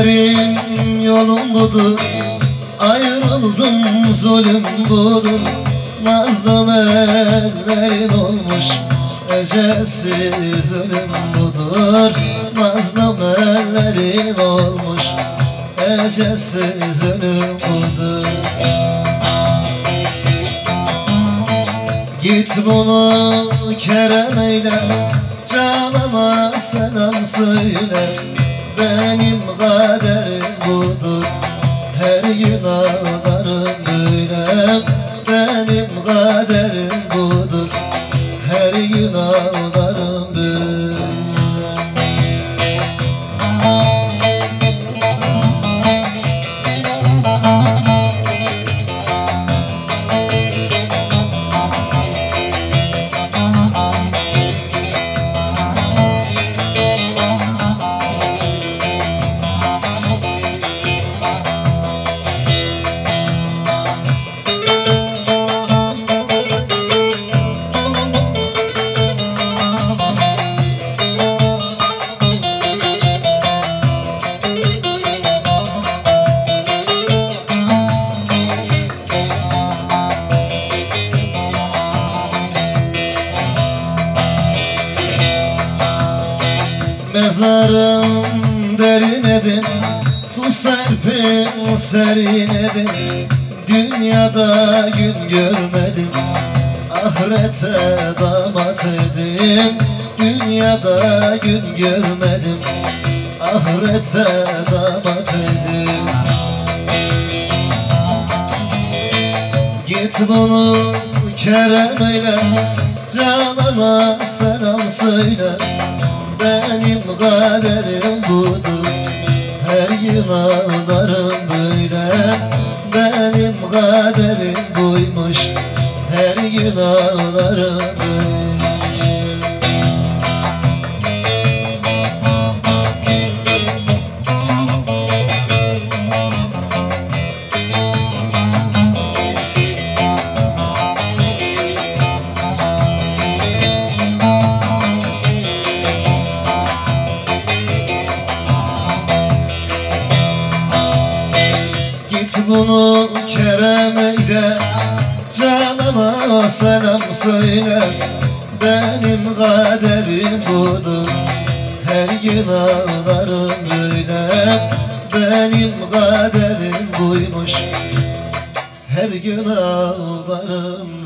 Kaderim yolum budur Ayrıldım zulüm budur. Nazlı ellerin olmuş Ecesiz ölüm budur. Nazlı ellerin olmuş Ecesiz ölüm budur. Git bunu kerem eyle Canana selam söyle Benim kaderim budur Mezarım derinedir Su serpim serinedir Dünyada gün görmedim Ahirete damat edim Dünyada gün görmedim Ahirete damat edim Git bunu kerem eyle Canana selam söyle Benim kaderim budur. Her gün ağlarım böyle. Benim kaderim buymuş. Her gün ağlarım böyle bunu kerem eyle Canana selam söyle. Benim kaderim budur. Her gün ağlarım böyle Benim kaderim buymuş. Her gün ağlarım